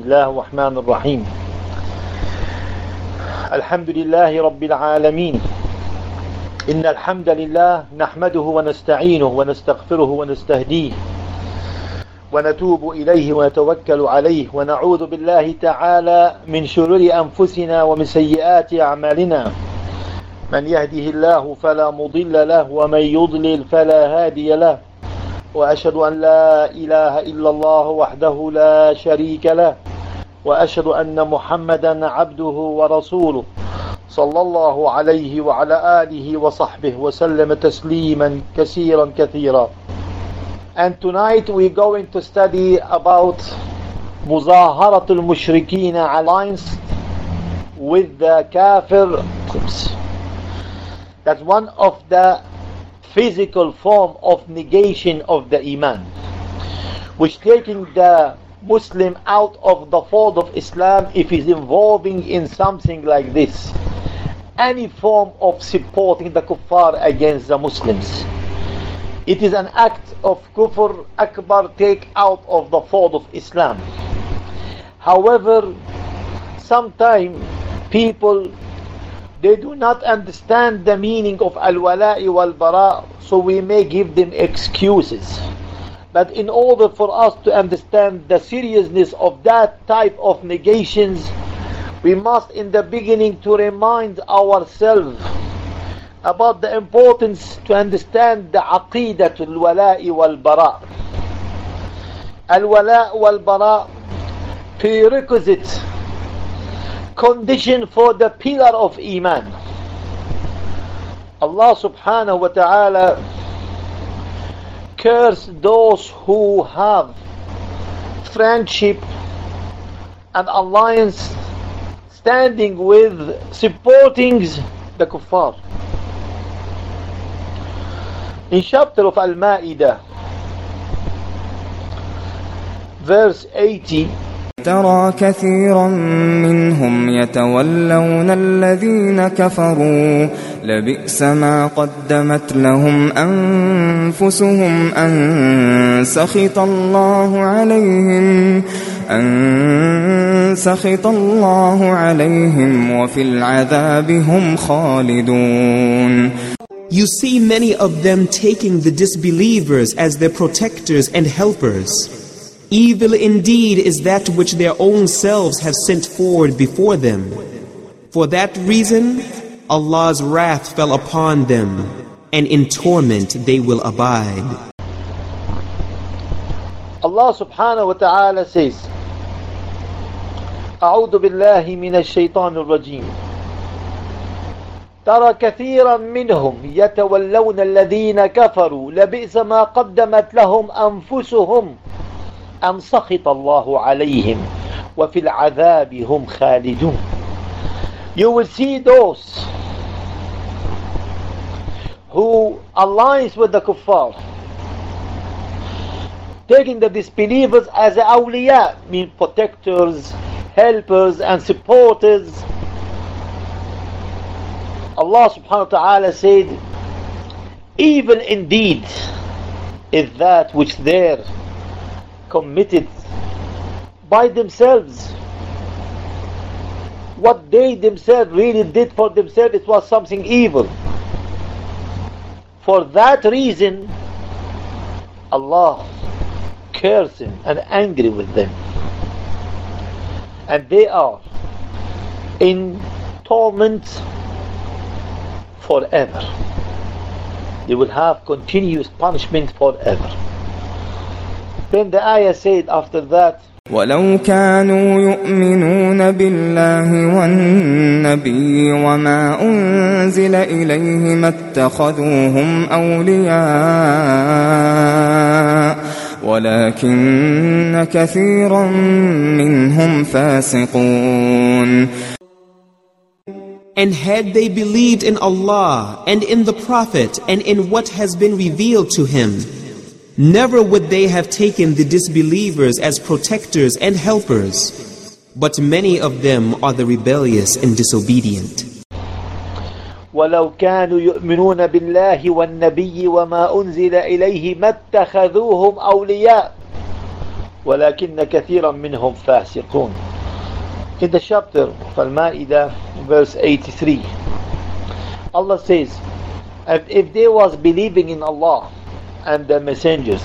بسم الله الرحمن الرحيم. الحمد لله رب العالمين. إن الحمد لله نحمده ونستعينه ونستغفره ونستهديه ونتوب إليه ونتوكل عليه ونعوذ بالله تعالى من شرور أنفسنا ومن سيئات أعمالنا. من يهده الله فلا مضل له ومن يضلل فلا هادي له. وأشهد أن لا إله إلا الله وحده لا شريك له. وأشهد أن محمدا عبده ورسوله صلى الله عليه وعلى آله وصحبه وسلم تسليما كثيرا كثيرا And tonight we're going to study about مظاهرة المشركين alliance with the kafir That's one of the physical form of negation of the iman which taking the Muslim out of the fold of Islam if he's involving in something like this. Any form of supporting the kuffar against the Muslims. It is an act of kufr akbar take out of the fold of Islam. However sometimes people they do not understand the meaning of al-wala'i wal-bara so we may give them excuses but in order for us to understand the seriousness of that type of negations we must in the beginning to remind ourselves about the importance to understand the aqidat al-wala'i wal-bara al-wala' wal-bara prerequisite condition for the pillar of Iman. Allah subhanahu wa ta'ala curse those who have friendship and alliance standing with supporting the kuffar. In chapter of Al-Ma'idah, verse 80, ترى كثيرا منهم يتولون الذين كفروا لبئس ما قدمت لهم أنفسهم أن سخط الله عليهم أن سخط الله عليهم وفي العذاب هم خالدون You see many of them taking the disbelievers as their protectors and helpers. Evil indeed is that which their own selves have sent forward before them. For that reason, Allah's wrath fell upon them, and in torment they will abide. Allah subhanahu wa ta'ala says, أعوذ بالله من الشيطان الرجيم ترى كثيرا منهم يتولون الذين كفروا لبئس ما قدمت لهم أنفسهم أن سخط الله عليهم وفي العذاب هم خالدون You will see those who alliance with the kuffar taking the disbelievers as awliya mean protectors helpers and supporters Allah subhanahu wa ta'ala said evil indeed is that which they're committed by themselves. What they themselves really did for themselves, it was something evil. For that reason, Allah cursing and angry with them. And they are in torment forever. They will have continuous punishment forever. Then the ayah said after that, ولو كانوا يؤمنون بالله والنبي وما أنزل إليه ما اتخذوهم أولياء ولكن كثيرا منهم فاسقون And had they believed in Allah and in the Prophet and in what has been revealed to him, Never would they have taken the disbelievers as protectors and helpers, but many of them are the rebellious and disobedient. ولو كانوا يؤمنون بالله والنبي وما أنزل إليه ما اتخذوهم أولياء ولكن كثيرا منهم فاسقون In the chapter of Al-Ma'idah, verse 83, Allah says, if, if they was believing in Allah and the messengers,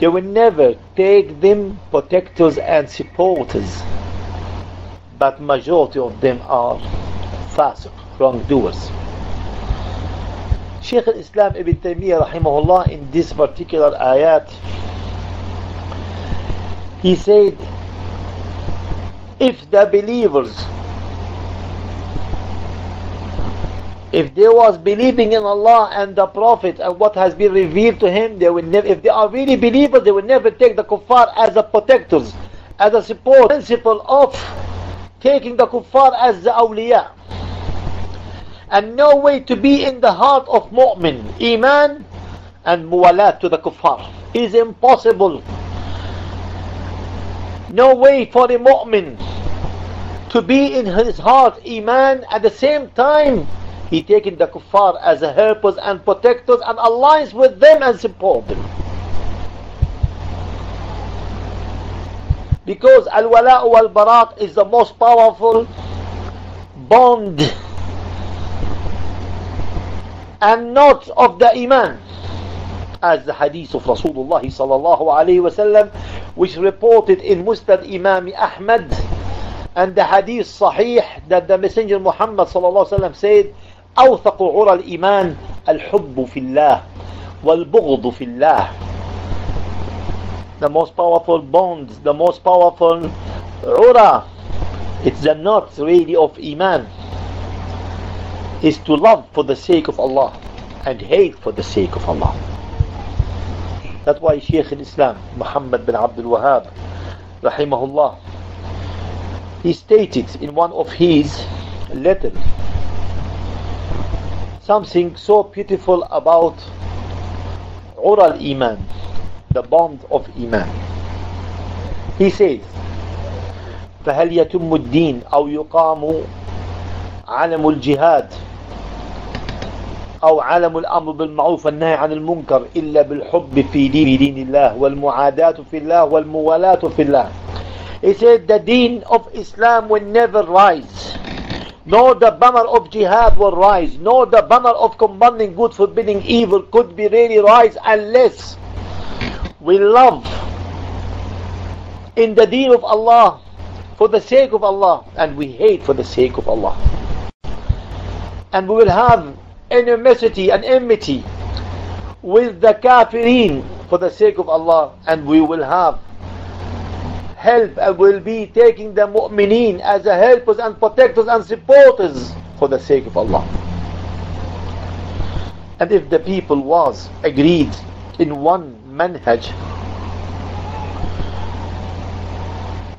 they will never take them protectors and supporters. But majority of them are fasiq, wrongdoers. Sheikh al-Islam Ibn Taymiyyah rahimahullah in this particular ayat, he said, if the believers if they was believing in Allah and the Prophet and what has been revealed to him, they will never, if they are really believers, they will never take the kuffar as a protectors, as a support principle of taking the kuffar as the awliya. And no way to be in the heart of mu'min, iman and muwalat to the kuffar is impossible. No way for a mu'min to be in his heart iman at the same time he taking the kuffar as helpers and protectors and alliance with them and support them. Because al-wala wal-barat is the most powerful bond and not of the iman as the hadith of Rasulullah sallallahu alayhi wasallam which reported in Musnad Imam Ahmad and the hadith sahih that the messenger Muhammad sallallahu alayhi wasallam said أوثق عرى الإيمان الحب في الله والبغض في الله the most powerful bonds the most powerful عرى it's the knot really of iman is to love for the sake of Allah and hate for the sake of Allah that's why Shaykh al-Islam Muhammad bin Abdul Wahhab rahimahullah he stated in one of his letters something so beautiful about oral iman the bond of iman. He says فهل يتم الدين أو يقام علم الجهاد أو علم الأمر بالمعروف والنهي عن المنكر إلا بالحب في دين, دين الله والمعاداة في الله والموالاة في الله? He said the deen of Islam will never rise. Nor the banner of jihad will rise, nor the banner of commanding good, forbidding evil could be really rise unless we love in the deen of Allah for the sake of Allah and we hate for the sake of Allah. And we will have animosity and enmity with the kafirin for the sake of Allah and we will have help and will be taking the mu'mineen as a helpers and protectors and supporters for the sake of Allah. And if the people was agreed in one manhaj,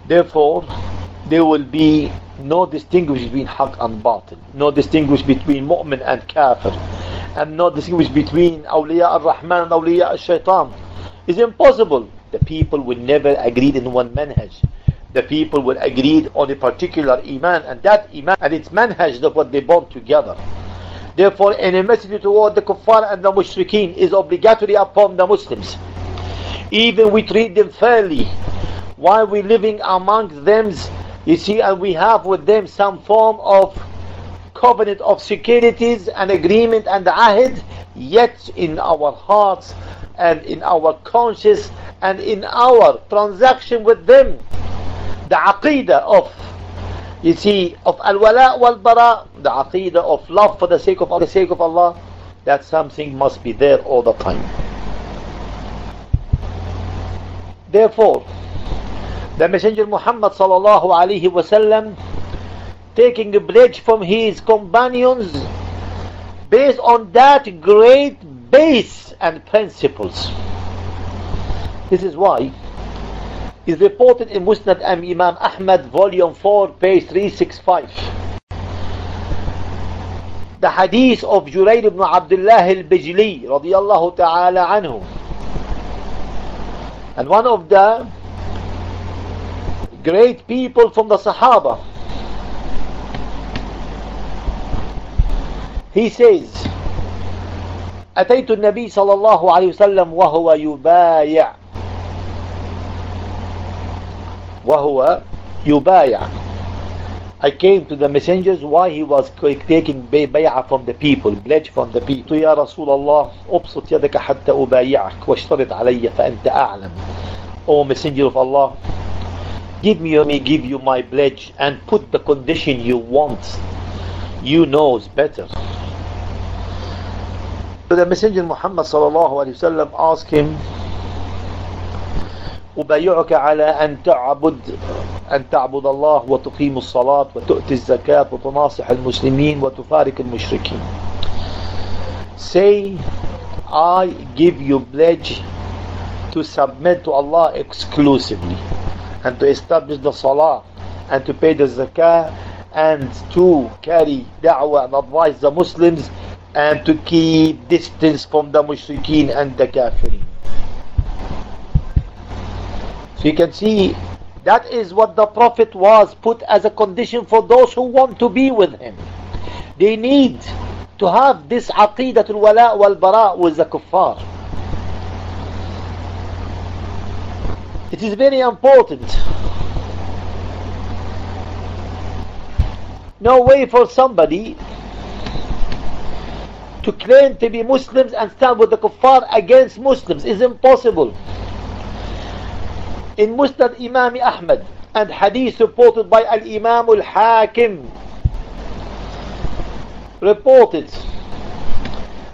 therefore there will be no distinguish between haq and batil, no distinguish between mu'min and kafir, and no distinguish between awliya al-Rahman and awliya al-Shaitan. It's impossible the people will never agree in one manhaj. The people will agree on a particular iman, and that iman and its manhaj of what they bond together. Therefore, animosity toward the kuffar and the mushrikeen is obligatory upon the Muslims. Even we treat them fairly while we living amongst them, you see, and we have with them some form of covenant of securities and agreement and ahd, yet in our hearts and in our conscience and in our transaction with them the aqidah of you see of al-wala wal-bara the aqidah of love for the sake of the sake of Allah that something must be there all the time. Therefore the messenger Muhammad sallallahu alaihi wasallam taking a pledge from his companions based on that great base and principles this is why is reported in Musnad Am Imam Ahmad, volume 4, page 365. The hadith of Jarir ibn Abdullah al-Bajali, radiyallahu ta'ala anhu. And one of the great people from the Sahaba. He says, أتيت النبي صلى الله عليه وسلم وهو يبايع وهو يبايع I came to the messengers why he was taking بيعة from the people pledge from the people يا رسول الله ابسط يدك حتى أبايعك واشترط علي فأنت أعلم O messenger of Allah give me me give you my pledge and put the condition you want you knows better so the messenger Muhammad الله عليه وسلم asked him أبايعك على أن تعبد أن تعبد الله وتقيم الصلاة وتؤتي الزكاة وتناصح المسلمين وتفارق المشركين Say I give you pledge to submit to Allah exclusively and to establish the salah and to pay the zakah and to carry da'wah and advise the Muslims and to keep distance from the mushrikeen and the kafirin. So you can see that is what the Prophet was put as a condition for those who want to be with him. They need to have this aqidatul wala wal bara with the kuffar. It is very important. No way for somebody to claim to be Muslims and stand with the kuffar against Muslims is impossible. In Musnad Imam Ahmad and hadith reported by Al-Imam Al-Hakim reported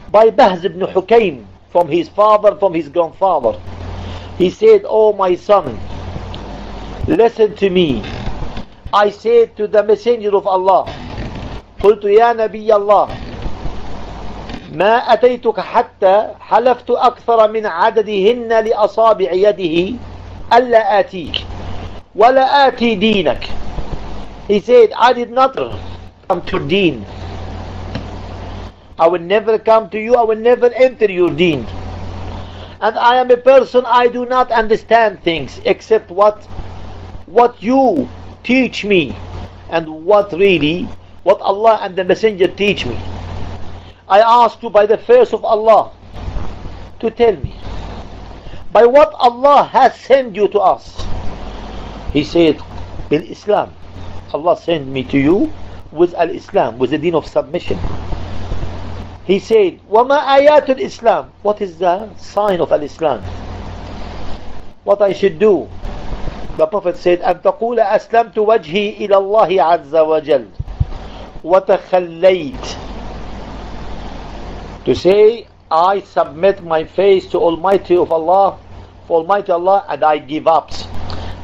by Bahz ibn Hukaym from his father, from his grandfather. He said, Oh my son, listen to me. I said to the messenger of Allah, قلت يا نبي الله ما أتيتك حتى حلفت أكثر من عددهن لأصابع يده ألا آتيك ولا آتي دينك He said, I did not come to deen. I will never come to you, I will never enter your deen. And I am a person, I do not understand things except what, what you teach me and what really, what Allah and the Messenger teach me. I ask you by the face of Allah to tell me By what Allah has sent you to us. He said, Bil Islam. Allah sent me to you with Al Islam, with the deen of submission. He said, وَمَا آيَاتُ الْإِسْلام What is the sign of Al-Islam? What I should do? The Prophet said, أن تقول أسلمت وجهي إلى الله عز وجل وتخليت To say, I submit my face to Almighty of Allah, for Almighty Allah, and I give up.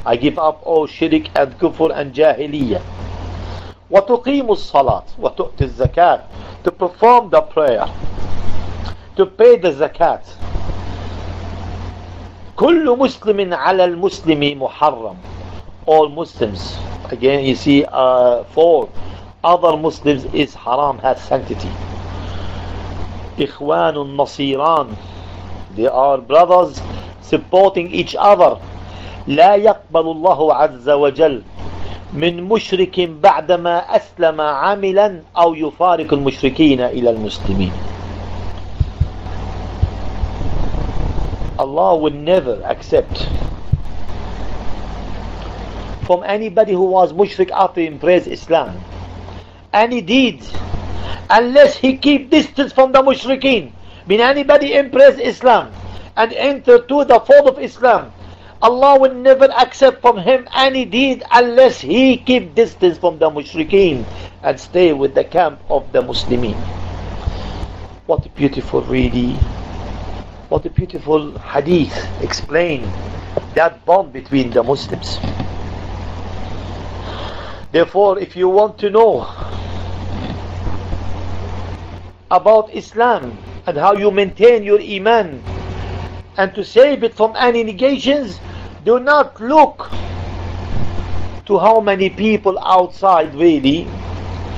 I give up all shirk and kufr and jahiliyyah. وتقيم الصلاة وتؤتي الزكاة to perform the prayer to pay the zakat كل مسلم على المسلم محرم all Muslims again you see uh, for other Muslims is haram has sanctity إخوان النصيران they are brothers supporting each other لا يقبل الله عز وجل من مشرك بعدما أسلم عاملا أو يفارق المشركين إلى المسلمين Allah will never accept from anybody who was mushrik after he embraced Islam any deed unless he keep distance from the mushrikeen mean anybody embrace Islam and enter to the fold of Islam Allah will never accept from him any deed unless he keep distance from the mushrikeen and stay with the camp of the Muslimin. What a beautiful really, what a beautiful hadith explain that bond between the Muslims. Therefore, if you want to know about Islam and how you maintain your Iman. And to save it from any negations, do not look to how many people outside really.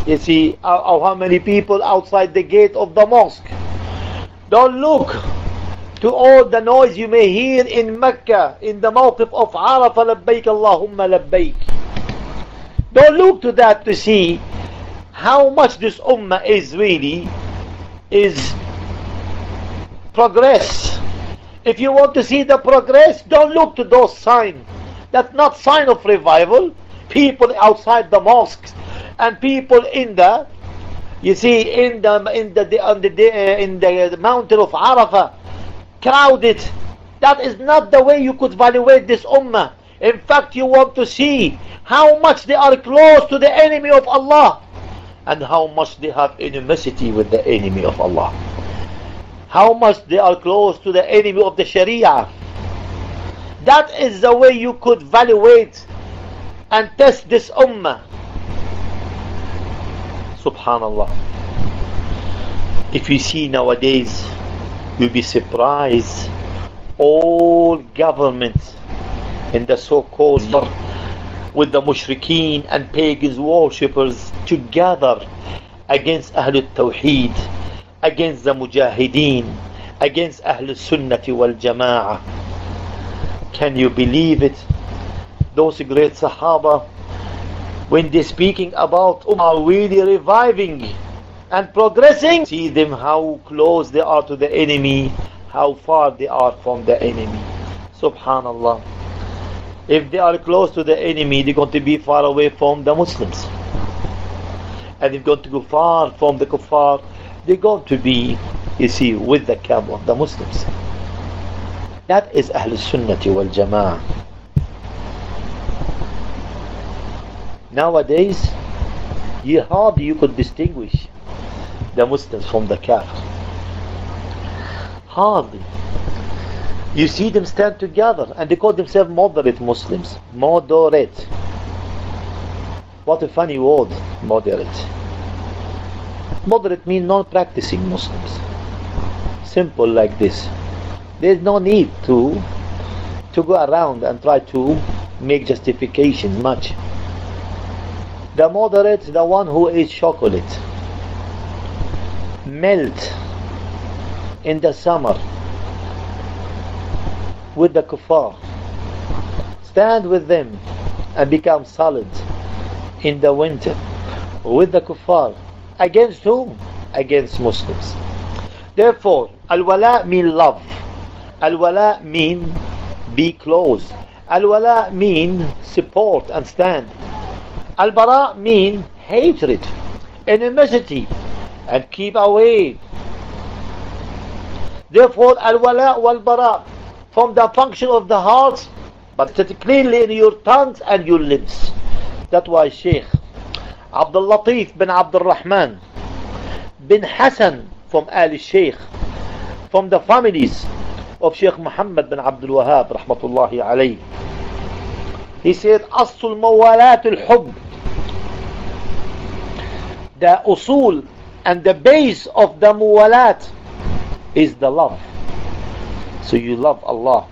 You see uh, or how many people outside the gate of the mosque. Don't look to all the noise you may hear in Mecca in the mawqif of Arafah labbaik Allahumma labbaik don't look to that to see how much this ummah is really is progress if you want to see the progress, don't look to those signs. That's not sign of revival. People outside the mosques and people in the, you see, in the in the on the uh, in the mountain of Arafah, crowded. That is not the way you could evaluate this ummah. In fact, you want to see how much they are close to the enemy of Allah and how much they have animosity with the enemy of Allah. How much they are close to the enemy of the Sharia. That is the way you could evaluate and test this ummah. Subhanallah. If you see nowadays, you'll be surprised. All governments in the so-called with the mushrikeen and pagans worshippers together against Ahlul Tawheed, against the Mujahideen, against Ahlul Sunnati wal Jama'ah. Can you believe it? Those great Sahaba, when they're speaking about Ummah really reviving and progressing, see them how close they are to the enemy, how far they are from the enemy. Subhanallah. If they are close to the enemy, they're going to be far away from the Muslims. And if they're going to go far from the kuffar, they're going to be, you see, with the camp of the Muslims. That is Ahl Sunnati wal Jama'ah. Nowadays, you hardly you could distinguish the Muslims from the Kafir. Hardly. You see them stand together and they call themselves moderate Muslims. Moderate. What a funny word, moderate. Moderate means non-practicing Muslims. Simple like this. There's no need to to go around and try to make justifications much. The moderate, the one who eats chocolate, melt in the summer with the kuffar. Stand with them and become solid in the winter with the kuffar. Against whom? Against Muslims. Therefore, al-wala mean love. Al-wala mean be close. Al-wala mean support and stand. Al-bara mean hatred, animosity, and keep away. Therefore, al-wala wal-bara from the function of the heart, but it clearly in your tongues and your lips. That's why Sheikh Abdul Latif bin Abdul Rahman bin Hassan from Ali Sheikh, from the families of Sheikh Muhammad bin Abdul Wahab, rahmatullahi alayhi. He said, أصل موالات الحب The usul and the base of the muwalat is the love. So you love Allah.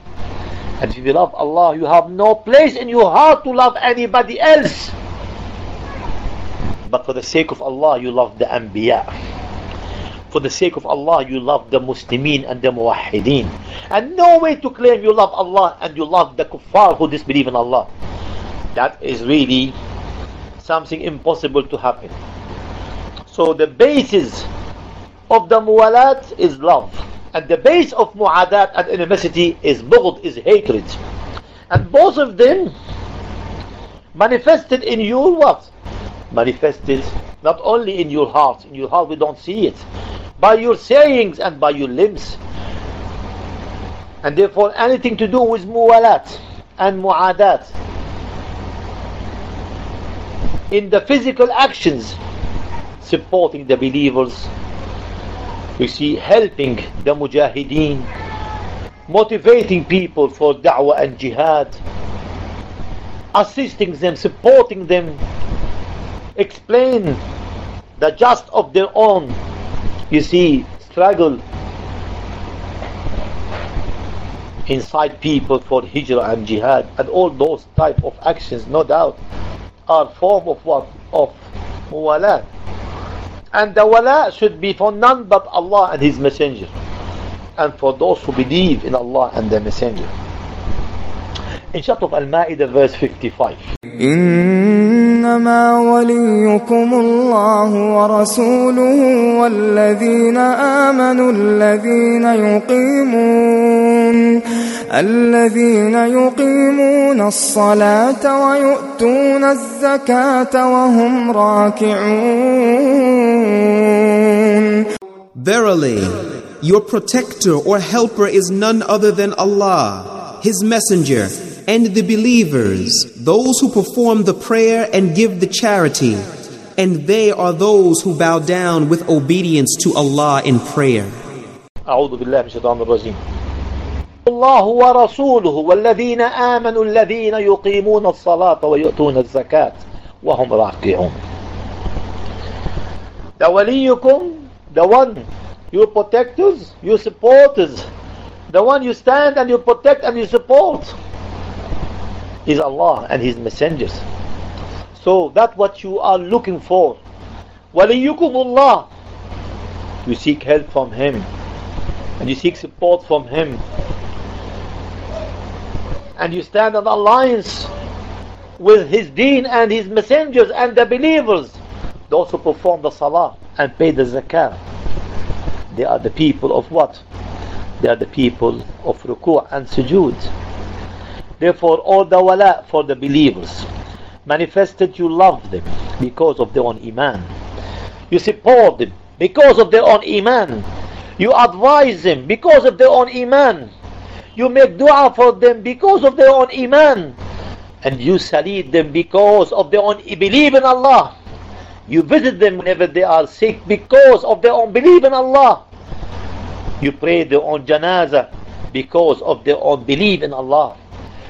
And if you love Allah, you have no place in your heart to love anybody else. But for the sake of Allah, you love the Anbiya. For the sake of Allah, you love the Muslimin and the Muwahideen. And no way to claim you love Allah and you love the kuffar who disbelieve in Allah. That is really something impossible to happen. So the basis of the muwalat is love. And the base of mu'adat and animosity is bughd, is hatred. And both of them manifested in your what? Manifested not only in your heart, in your heart we don't see it, by your sayings and by your limbs. And therefore anything to do with muwalat and mu'adat in the physical actions supporting the believers you see helping the mujahideen motivating people for da'wah and jihad assisting them supporting them explain the just of their own you see struggle inside people for hijrah and jihad and all those type of actions no doubt are form of what? Of muwalat and the wala should be for none but Allah and His Messenger. And for those who believe in Allah and the Messenger. Surah of Al-Ma'idah verse 55. إنما إنما وليكم الله ورسوله والذين آمنوا الذين يقيمون الذين يقيمون الصلاة ويؤتون الزكاة وهم راكعون Verily, your protector or helper is none other than Allah, His Messenger, and the believers, those who perform the prayer and give the charity, and they are those who bow down with obedience to Allah in prayer. الله ورسوله والذين آمنوا الذين يقيمون الصلاة ويؤتون الزكاة وهم راكعون The وليكم the one your protectors your supporters the one you stand and you protect and you support is Allah and His messengers so that's what you are looking for Allah you seek help from Him and you seek support from Him and you stand in alliance with His deen and His messengers and the believers those who perform the salah and pay the zakah they are the people of what? They are the people of ruku' and sujood. Therefore, all the wala for the believers manifested you love them because of their own iman. You support them because of their own iman. You advise them because of their own iman. You make dua for them because of their own iman. And you salute them because of their own belief in Allah. You visit them whenever they are sick because of their own belief in Allah. You pray their own janazah because of their own belief in Allah.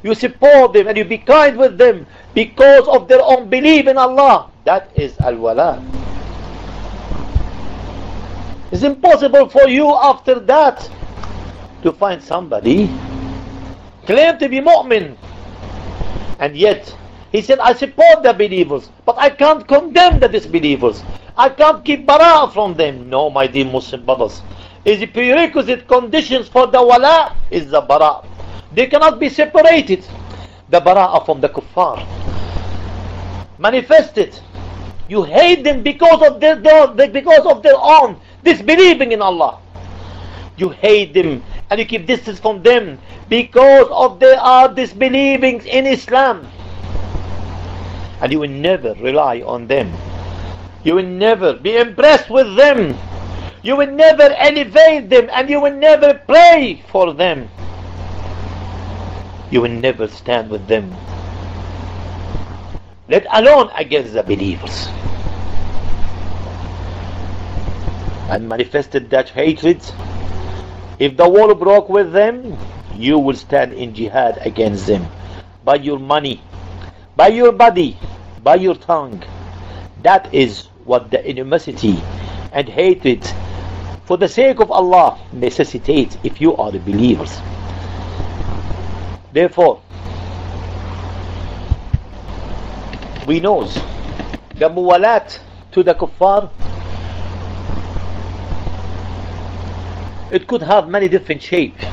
You support them and you be kind with them because of their own belief in Allah. That is al-wala. It's impossible for you after that to find somebody claim to be mu'min. And yet he said I support the believers but I can't condemn the disbelievers. I can't keep bara from them. No my dear Muslim brothers. Is the prerequisite conditions for the wala is the bara. They cannot be separated. The bara from the kuffar. Manifested you hate them because of their, their because of their own disbelieving in Allah. You hate them and you keep distance from them because of they are uh, disbelieving in Islam. And you will never rely on them. You will never be impressed with them. You will never elevate them and you will never pray for them. You will never stand with them. Let alone against the believers. And manifested that hatred if the wall broke with them you will stand in jihad against them. By your money by your body by your tongue. That is what the animosity and hatred for the sake of Allah necessitates if you are the believers. Therefore we know the muwalat to the kuffar it could have many different shapes.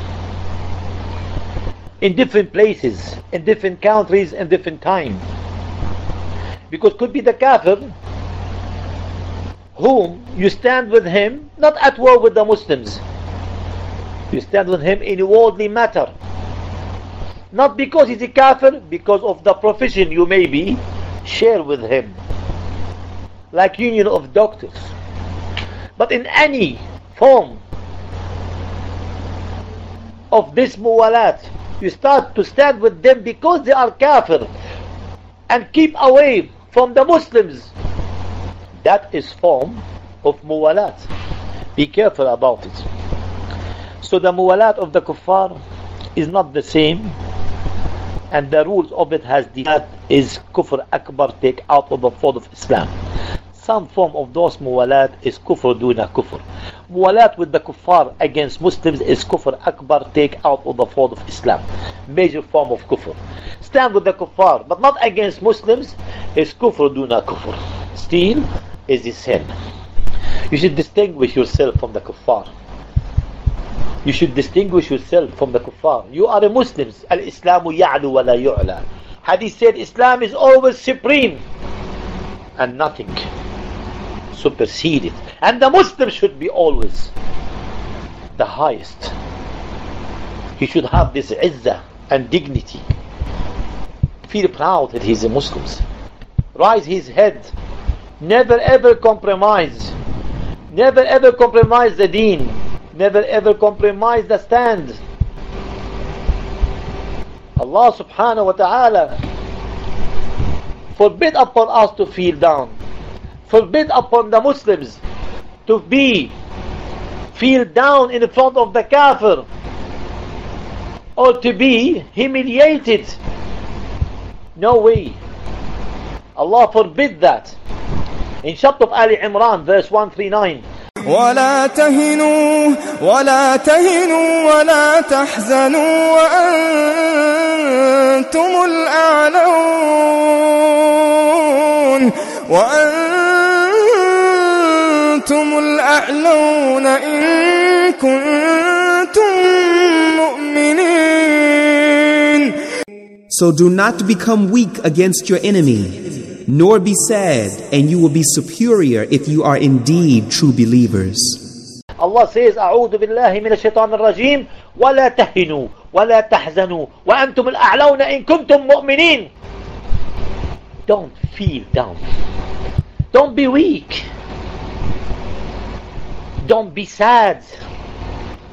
In different places in different countries and different time because could be the kafir whom you stand with him not at war with the Muslims. You stand with him in a worldly matter. Not because he's a kafir because of the profession you may be share with him. Like union of doctors. But in any form of this muwalat you start to stand with them because they are kafir and keep away from the Muslims. That is form of muwalat be careful about it. So the muwalat of the kuffar is not the same and the rules of it has that is kufr akbar take out of the fold of Islam some form of those muwalat is kufr duna kufr. Muwalat with the kuffar against Muslims is kufr akbar take out of the fold of Islam. Major form of kufr. Stand with the kuffar but not against Muslims is kufr duna kufr. Steal is a sin you should distinguish yourself from the kuffar. You should distinguish yourself from the kuffar. You are a Muslims al-Islamu ya'lu wa la yu'la. Hadith said Islam is always supreme and nothing supersede it. And the Muslim should be always the highest. He should have this izzah and dignity. Feel proud that he's a Muslim. Rise his head. Never ever compromise. Never ever compromise the deen. Never ever compromise the stand. Allah subhanahu wa ta'ala forbid upon us to feel down. Forbid upon the Muslims to be feel down in front of the kafir or to be humiliated. No way. Allah forbid that. In chapter of Ali Imran, verse 139. ولا تهنوا ولا تهنوا ولا تحزنوا وأنتم الأعلون وأنتم الأعلون إن كنتم مؤمنين So do not become weak against your enemy, nor be sad, and you will be superior if you are indeed true believers. Allah says أعوذ بالله من الشيطان الرجيم ولا تهنوا ولا تحزنوا وأنتم الأعلون إن كنتم مؤمنين Don't feel down Don't be weak Don't be sad.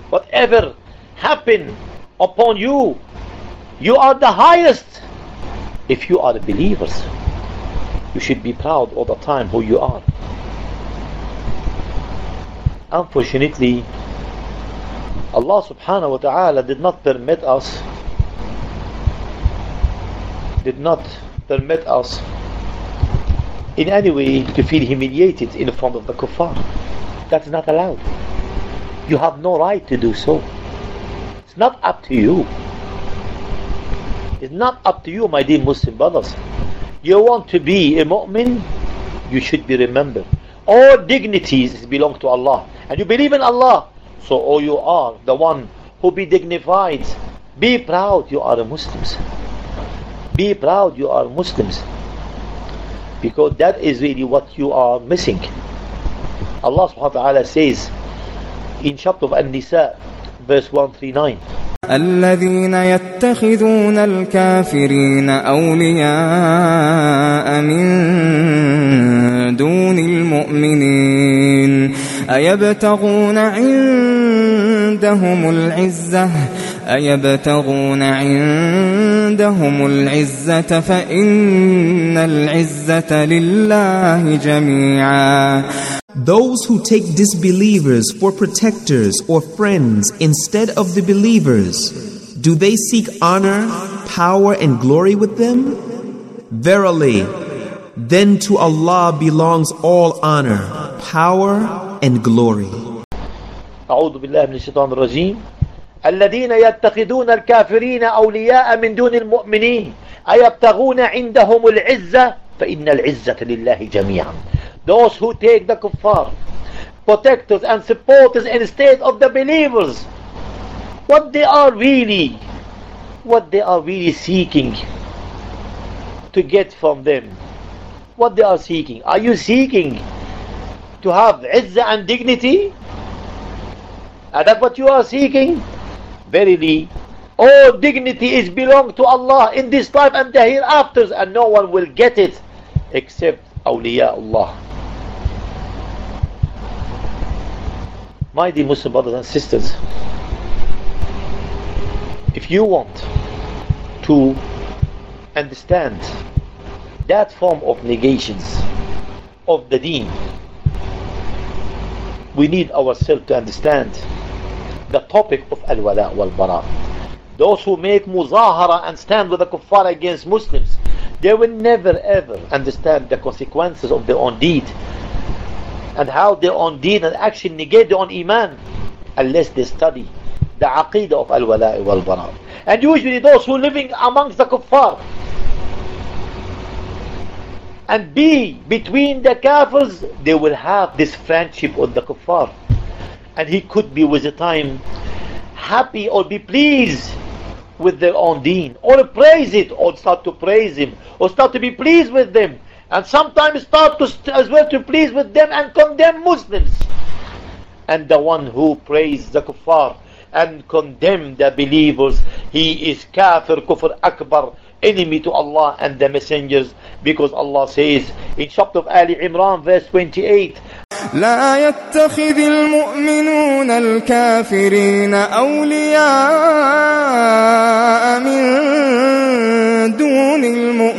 Whatever happen upon you You are the highest. If you are believers You should be proud all the time who you are. Unfortunately Allah subhanahu wa ta'ala did not permit us did not permit us in any way to feel humiliated in front of the kuffar that's not allowed. You have no right to do so. It's not up to you. It's not up to you my dear Muslim brothers. You want to be a mu'min you should be remembered. All dignities belong to Allah. And you believe in Allah. So all you are the one who be dignified. Be proud you are Muslims. Be proud you are Muslims. Because that is really what you are missing Allah subhanahu wa ta'ala says in chapter of An-Nisa verse 139 الذين يتخذون الكافرين أولياء من دون المؤمنين أيبتغون عندهم العزة؟ أيبتغون عندهم العزة فإن العزة لله جميعا. Those who take disbelievers for protectors or friends instead of the believers, do they seek honor, power, and glory with them? Verily, then to Allah belongs all honor, power, and glory. أعوذ بالله من الشيطان الرجيم الذين يتخذون الكافرين أولياء من دون المؤمنين أيبتغون عندهم العزة فإن العزة لله جميعا those who take the kuffar protectors and supporters instead of the believers what they are really what they are really seeking to get from them what they are seeking. Are you seeking to have izzah and dignity? And that what you are seeking? Verily all dignity is belong to Allah in this life and the hereafter and no one will get it except awliya Allah my dear Muslim brothers and sisters? If you want to understand that form of negations of the deen we need ourselves to understand the topic of al-wala wal-bara. Those who make muzahara and stand with the kuffar against Muslims they will never ever understand the consequences of their own deed and how their own deed and action negate their own iman unless they study the aqidah of al-wala wal-bara. And usually those who are living amongst the kuffar and be between the kafirs they will have this friendship with the kuffar. And he could be with the time happy or be pleased with their own deen or praise it or start to praise him or start to be pleased with them and sometimes start to, as well to please with them and condemn Muslims. And the one who praise the kuffar and condemn the believers, he is kafir, kufr akbar, enemy to Allah and the messengers because Allah says in chapter of Ali Imran verse 28 المؤمنين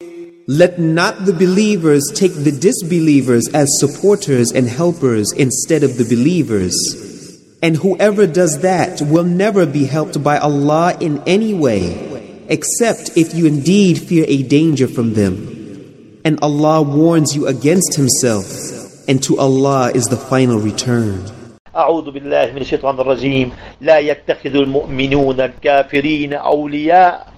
Let not the believers take the disbelievers as supporters and helpers instead of the believers. And whoever does that will never be helped by Allah in any way, except if you indeed fear a danger from them. And Allah warns you against Himself, and to Allah is the final return. أعوذ بالله من الشيطان الرجيم لا يتخذ المؤمنون الكافرين أولياء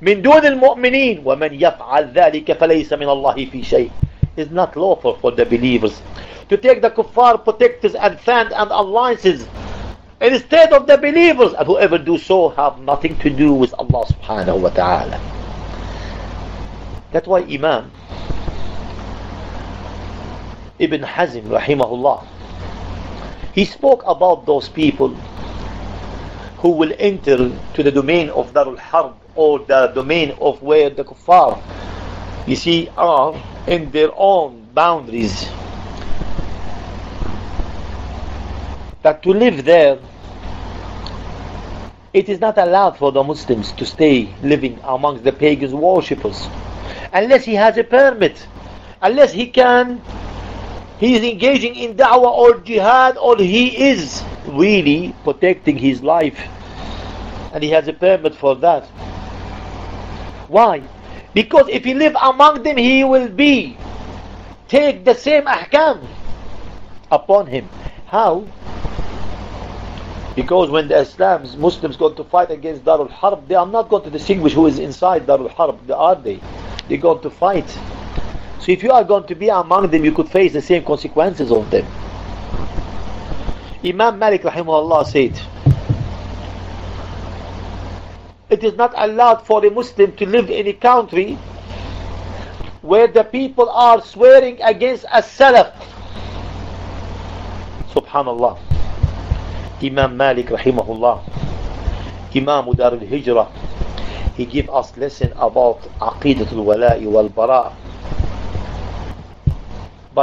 من دون المؤمنين ومن يفعل ذلك فليس من الله في شيء It's not lawful for the believers to take the kuffar protectors and fans and alliances instead of the believers and whoever do so have nothing to do with Allah subhanahu wa ta'ala that's why Imam Ibn Hazm rahimahullah he spoke about those people who will enter to the domain of Darul Harb or the domain of where the kuffar, you see, are in their own boundaries. That to live there, it is not allowed for the Muslims to stay living amongst the pagans worshippers unless he has a permit, unless he can, he is engaging in da'wah or jihad or he is really protecting his life and he has a permit for that. Why? Because if he live among them, he will be take the same ahkam upon him. How? Because when the Islam's Muslims go to fight against Darul Harb, they are not going to distinguish who is inside Darul Harb, are they? They're going to fight. So if you are going to be among them, you could face the same consequences of them. Imam Malik rahimahullah said, it is not allowed for a Muslim to live in a country where the people are swearing against a salaf. Subhanallah. Imam Malik rahimahullah, Imam Dar al-Hijrah, he give us lesson about Aqidatul Wala'i wal Bara'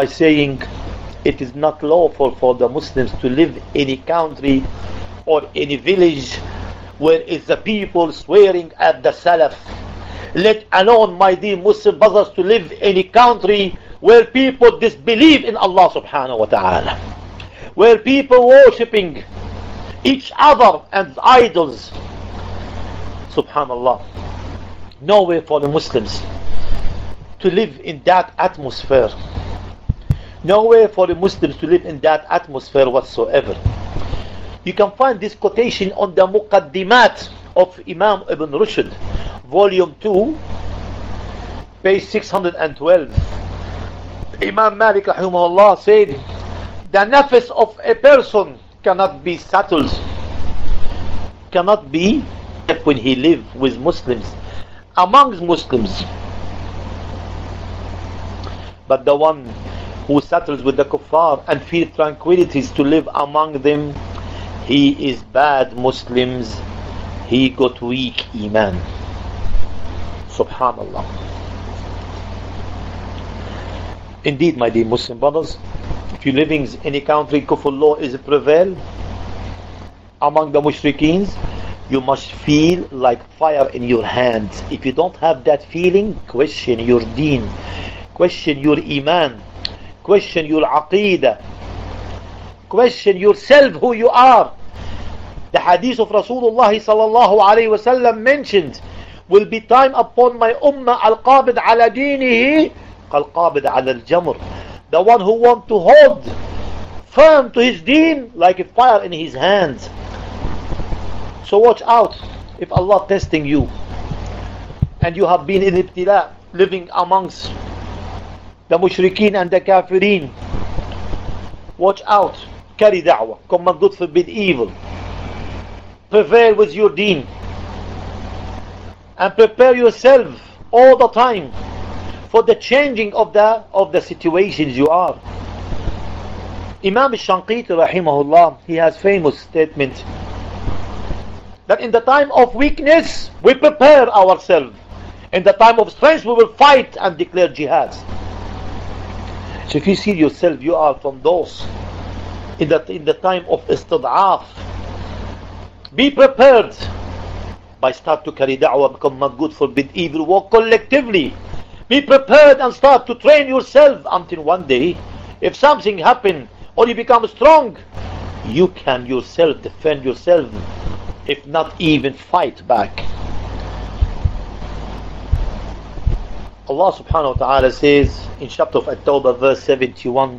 saying it is not lawful for the Muslims to live in a country or in a village where is the people swearing at the Salaf. Let alone, my dear Muslim brothers, to live in a country where people disbelieve in Allah subhanahu wa ta'ala. Where people worshipping each other and idols. Subhanallah. No way for the Muslims to live in that atmosphere. No way for the Muslims to live in that atmosphere whatsoever. You can find this quotation on the Muqaddimat of Imam Ibn Rushd, volume 2, page 612. Imam Malik rahimahullah said, the nafs of a person cannot be settled, cannot be when he live with Muslims, amongst Muslims. But the one who settles with the kuffar and feels tranquilities to live among them he is bad Muslims. He got weak iman. Subhanallah. Indeed my dear Muslim brothers if you're living in a country kufr law is prevail among the mushrikeens you must feel like fire in your hands. If you don't have that feeling question your deen question your iman question your aqidah question yourself who you are the hadith of Rasulullah sallallahu alayhi wasallam mentioned will be time upon my ummah al-qabid ala dinihi al-qabid ala al-jamr the one who want to hold firm to his deen like a fire in his hands. So watch out if Allah testing you and you have been in ibtila, living amongst the mushrikeen and the kafirin. Watch out. Carry da'wah. Command good, forbid evil. Prevail with your deen. And prepare yourself all the time for the changing of the of the situations you are. Imam Shanqiti rahimahullah, he has famous statement that in the time of weakness we prepare ourselves. In the time of strength we will fight and declare jihad. So if you see yourself, you are from those in the, in the time of istid'af. Be prepared by start to carry da'wah, become not good, forbid evil, walk collectively. Be prepared and start to train yourself until one day, if something happen or you become strong, you can yourself defend yourself, if not even fight back. Allah subhanahu wa ta'ala says in chapter of At-Tawbah verse 71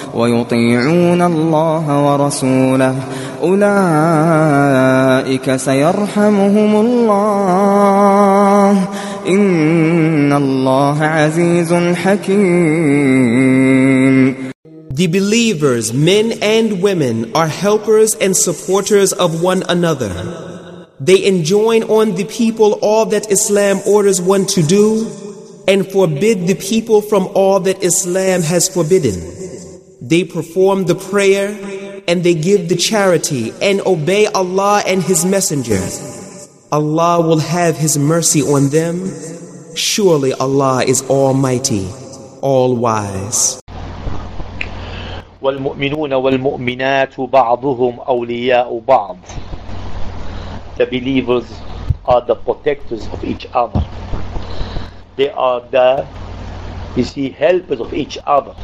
ورسوله أولئك سيرحمهم الله إن الله عزيز حكيم The believers, men and women, are helpers and supporters of one another. They enjoin on the people all that Islam orders one to do and forbid the people from all that Islam has forbidden. They perform the prayer and they give the charity and obey Allah and His Messenger. Allah will have His mercy on them. Surely Allah is Almighty, All Wise. والمؤمنون والمؤمنات بعضهم أولياء بعض The believers are the protectors of each other. They are the, you see, helpers of each other.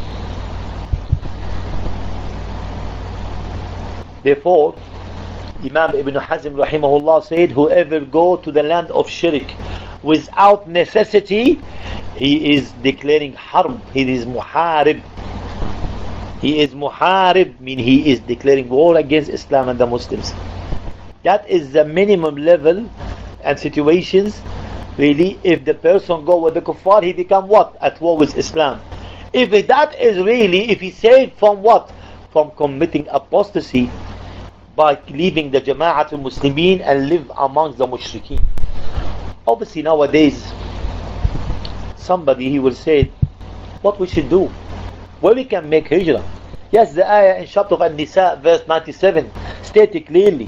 Therefore, Imam Ibn Hazm rahimahullah said, whoever go to the land of shirk without necessity, he is declaring harm, he is muharib. He is muharib, mean he is declaring war against Islam and the Muslims. That is the minimum level and situations. Really, if the person go with the kuffar, he become what? At war with Islam. If that is really, if he saved from what? From committing apostasy by leaving the Jama'at al-Muslimin and live amongst the mushrikeen. Obviously nowadays, somebody he will say, what we should do? Where we can make hijrah? Yes, the ayah in chapter of An-Nisa, verse 97, stated clearly.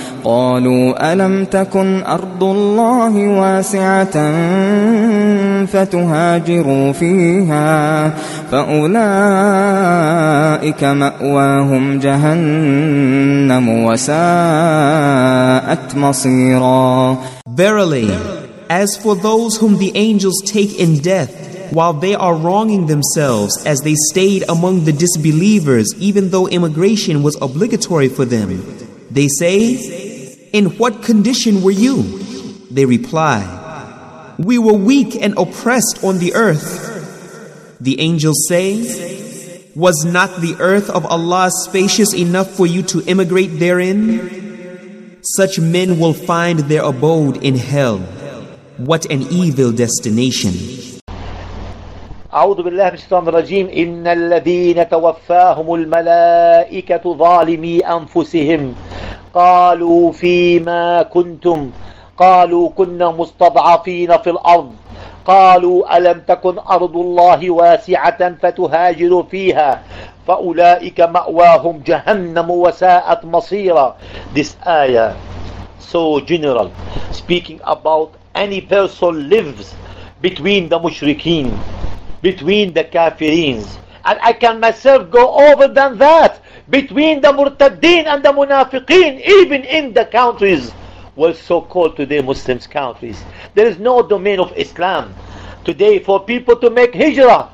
قالوا ألم تكن أرض الله واسعة فتهاجروا فيها فأولئك مأواهم جهنم وساءت مصيرا Verily, as for those whom the angels take in death, while they are wronging themselves as they stayed among the disbelievers, even though immigration was obligatory for them, they say, In what condition were you? They reply, We were weak and oppressed on the earth. The angels say, Was not the earth of Allah spacious enough for you to immigrate therein? Such men will find their abode in hell. What an evil destination. أعوذ بالله من الشيطان الرجيم إن الذين توفاهم الملائكة ظالمي أنفسهم قالوا فيما كنتم؟ قالوا كنا مستضعفين في الأرض. قالوا ألم تكن أرض الله واسعة فتهاجروا فيها؟ فأولئك مأواهم جهنم وساءت مصيرا. This ayah so general speaking about any person lives between the mushrikeen, between the kafirins. And I can myself go over than that between the murtaddeen and the munafiqeen, even in the countries, well, so-called today Muslims countries. There is no domain of Islam today for people to make hijrah.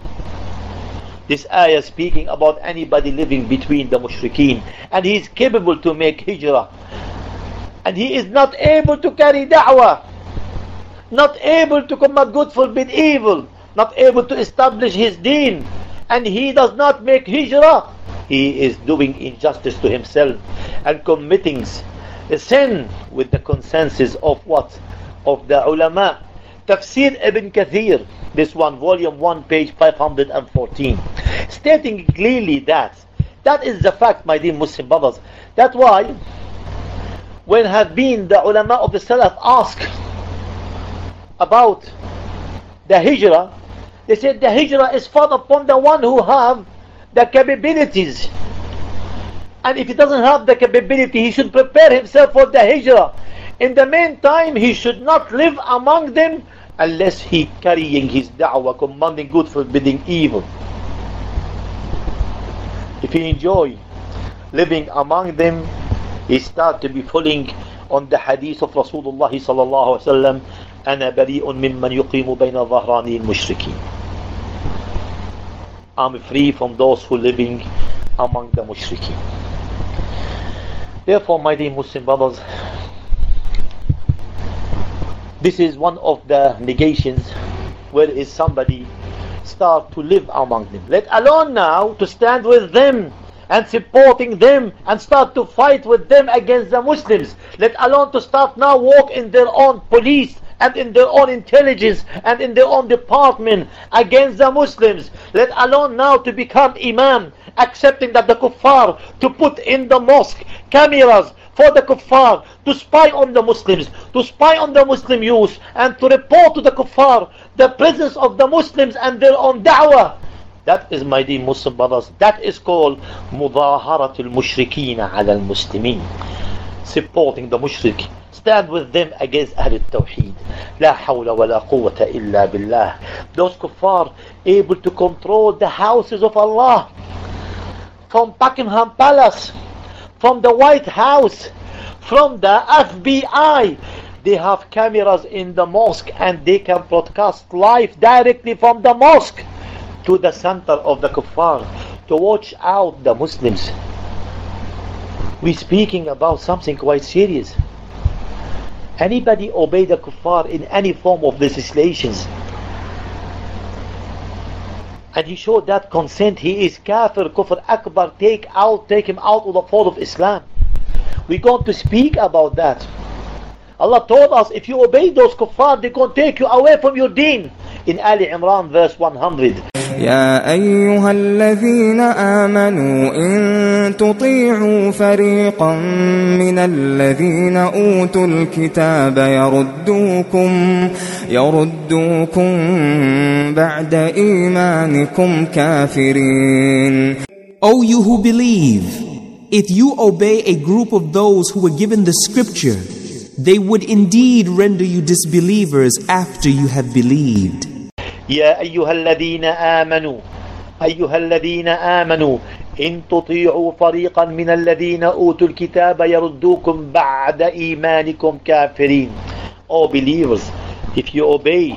This ayah speaking about anybody living between the mushrikeen and he is capable to make hijrah and he is not able to carry da'wah not able to combat good forbid evil not able to establish his deen and he does not make hijrah he is doing injustice to himself and committing sin with the consensus of what of the ulama Tafsir Ibn Kathir, this one, volume 1, page 514, stating clearly that that is the fact, my dear Muslim brothers. That's why when have been the ulama of the Salaf asked about the hijrah, they said the hijrah is fard upon the one who have the capabilities. And if he doesn't have the capability, he should prepare himself for the hijrah. In the meantime, he should not live among them unless he carrying his da'wah, commanding good, forbidding evil. If he enjoy living among them, he start to be following on the hadith of Rasulullah sallallahu alaihi wasallam, أنا بريء ممن يقيم بين ظهراني المشركين. I'm free from those who living among the mushrikeen. Therefore, my dear Muslim brothers, this is one of the negations where is somebody start to live among them. Let alone now to stand with them and supporting them and start to fight with them against the Muslims. Let alone to start now work in their own police and in their own intelligence and in their own department against the Muslims. Let alone now to become imam, accepting that the kuffar to put in the mosque cameras for the kuffar to spy on the Muslims, to spy on the Muslim youth, and to report to the kuffar the presence of the Muslims and their own da'wah. That is, my dear Muslim brothers, that is called مظاهرة المشركين على المسلمين. Supporting the mushrik. stand with them against Ahlul Tawheed. La hawla wa la quwwata illa billah. Those kuffar able to control the houses of Allah from Buckingham Palace, from the White House, from the FBI. They have cameras in the mosque and they can broadcast live directly from the mosque to the center of the kuffar to watch out the Muslims. We're speaking about something quite serious. Anybody obey the kuffar in any form of legislations? And he showed that consent he is kafir kufr akbar take out take him out of the fold of islam. We're going to speak about that. Allah told us if you obey those kuffar they're going to take you away from your deen. In ali imran verse 100 يا أيها الذين آمنوا إن تطيعوا فريقا من الذين أوتوا الكتاب يردوكم يردوكم بعد إيمانكم كافرين O you who believe, if you obey a group of those who were given the scripture, they would indeed render you disbelievers after you have believed. يا أيها الذين آمنوا أيها الذين آمنوا إن تطيعوا فريقا من الذين أوتوا الكتاب يردوكم بعد إيمانكم كافرين O believers, if you obey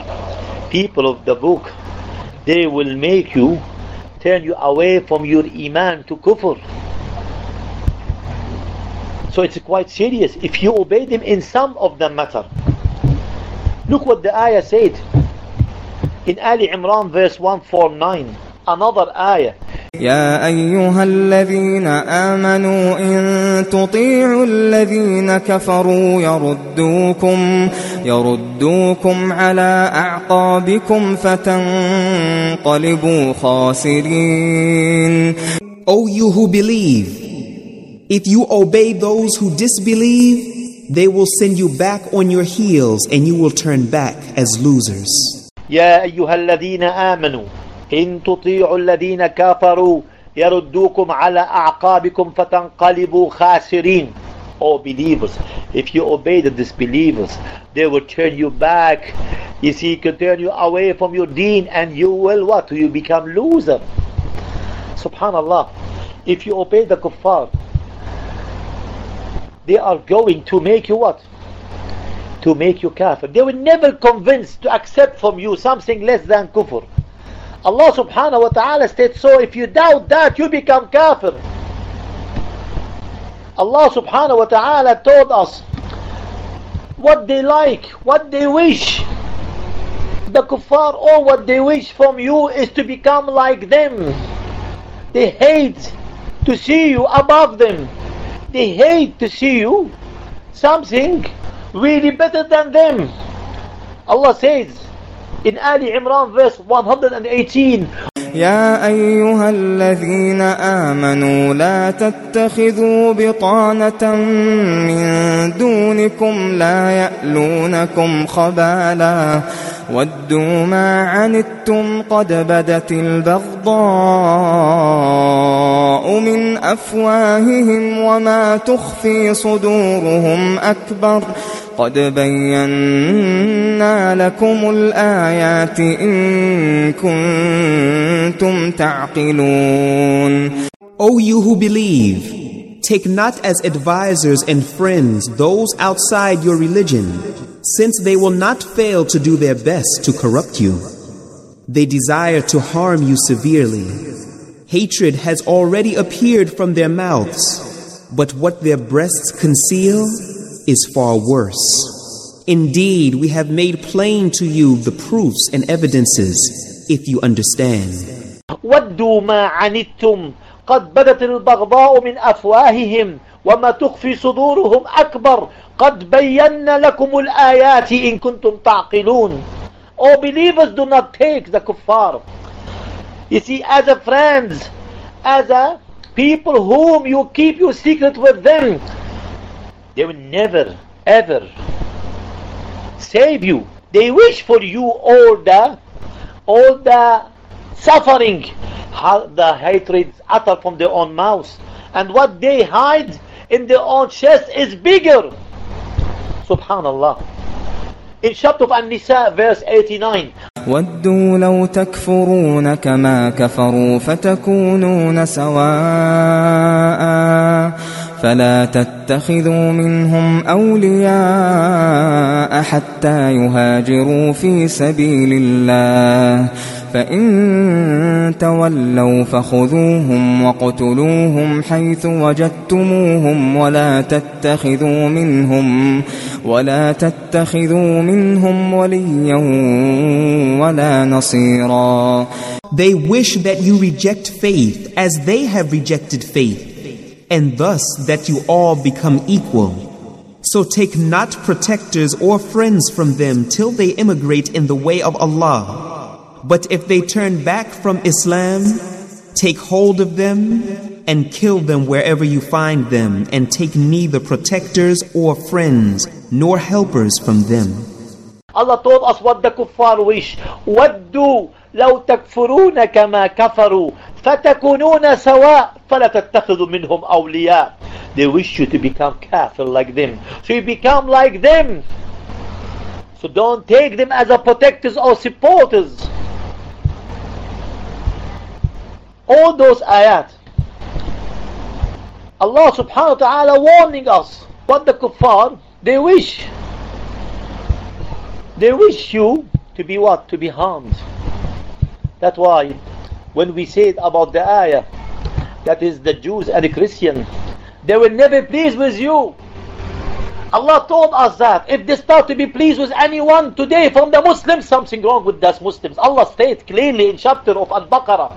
people of the book, they will make you turn you away from your iman to kufr. So it's quite serious. If you obey them in some of the matter. Look what the ayah said in Ali Imran verse 149. Another ayah. يا أيها الذين آمنوا إن تطيعوا الذين كفروا يردوكم يردوكم على أعقابكم فتنقلبوا خاسرين O you who believe, if you obey those who disbelieve, they will send you back on your heels and you will turn back as losers. يا أيها الذين آمنوا إن تطيعوا الذين كفروا يردوكم على أعقابكم فتنقلبوا خاسرين O believers, if you obey the disbelievers, they will turn you back You see, can turn you away from your deen and you will what? You become loser. Subhanallah. If you obey the kuffar, they are going to make you what? To make you kafir. They will never convince to accept from you something less than kufr. Allah subhanahu wa ta'ala states so if you doubt that you become kafir. Allah subhanahu wa ta'ala told us what they like, what they wish. The kuffar, all what they wish from you is to become like them. They hate to see you above them. They hate to see you something really better than them. Allah says in Ali Imran verse 118 يا أيها الذين آمنوا لا تتخذوا بطانة من دونكم لا يألونكم خبالا. ودوا ما عنتم قد بدت البغضاء من أفواههم وما تخفي صدورهم أكبر. قد بينا لكم الآيات إن كنتم تعقلون O you who believe, take not as advisers and friends those outside your religion, since they will not fail to do their best to corrupt you. They desire to harm you severely. Hatred has already appeared from their mouths, but what their breasts conceal is far worse. Indeed, we have made plain to you the proofs and evidences if you understand. ودوا ما عنتم قد بدت البغضاء من أفواههم وما تخفي صدورهم أكبر قد بينا لكم الآيات إن كنتم تعقلون O believers do not take the kuffar You see as a friends as a people whom you keep your secret with them they will never ever save you they wish for you all the all the suffering how the hatred utter from their own mouths and what they hide in their own chest is bigger subhanallah in chapter of An-Nisa verse 89 ودوا لو تكفرون كما كفروا فتكونون سواء فلا تتخذوا منهم أولياء حتى يهاجروا في سبيل الله. فإن تولوا فخذوهم وقتلوهم حيث وجدتموهم ولا تتخذوا منهم ولا تتخذوا منهم وليا ولا نصيرا. They wish that you reject faith as they have rejected faith, and thus that you all become equal. So take not protectors or friends from them till they immigrate in the way of Allah. But if they turn back from Islam, take hold of them and kill them wherever you find them, and take neither protectors or friends nor helpers from them. Allah told us what the kuffar wish. ودوا لو تكفرون كما كفروا فتكونون سواء فلا تتخذوا منهم أولياء. They wish you to become kafir like them. So you become like them. So don't take them as a protectors or supporters. All those ayat. Allah subhanahu wa ta'ala warning us what the kuffar they wish. They wish you to be what? To be harmed. That's why when we said about the ayah, that is the Jews and the Christians, they will never please with you. Allah told us that if they start to be pleased with anyone today from the Muslims, something wrong with those Muslims. Allah states clearly in chapter of Al-Baqarah,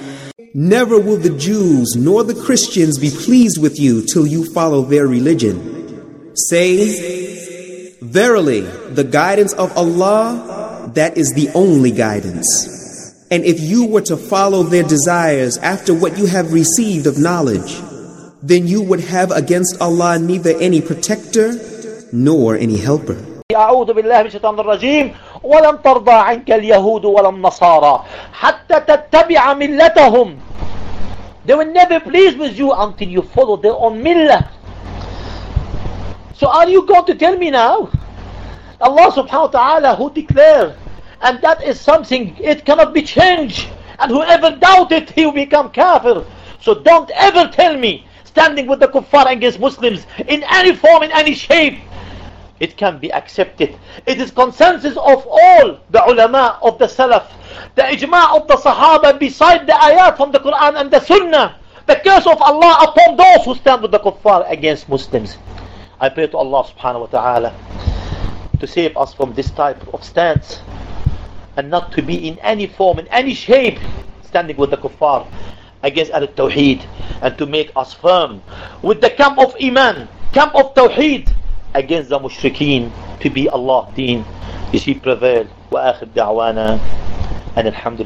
Never will the Jews nor the Christians be pleased with you till you follow their religion. Say, Verily, the guidance of Allah that is the only guidance. And if you were to follow their desires after what you have received of knowledge, then you would have against Allah neither any protector nor any helper. ولن ترضى عنك اليهود ولا النصارى حتى تتبع ملتهم They will never please with you until you follow their own millah. So are you going to tell me now? Allah subhanahu wa ta'ala who declared and that is something it cannot be changed and whoever doubt it he will become kafir. So don't ever tell me standing with the kuffar against Muslims in any form, in any shape it can be accepted. It is consensus of all the ulama of the Salaf, the ijma' of the Sahaba beside the ayat from the Quran and the Sunnah. The curse of Allah upon those who stand with the kuffar against Muslims. I pray to Allah subhanahu wa ta'ala to save us from this type of stance and not to be in any form, in any shape standing with the kuffar against al-tawheed and to make us firm with the camp of iman, camp of tawheed against the mushrikeen to be Allah deen. You see prevail. وآخر دعوانا أن الحمد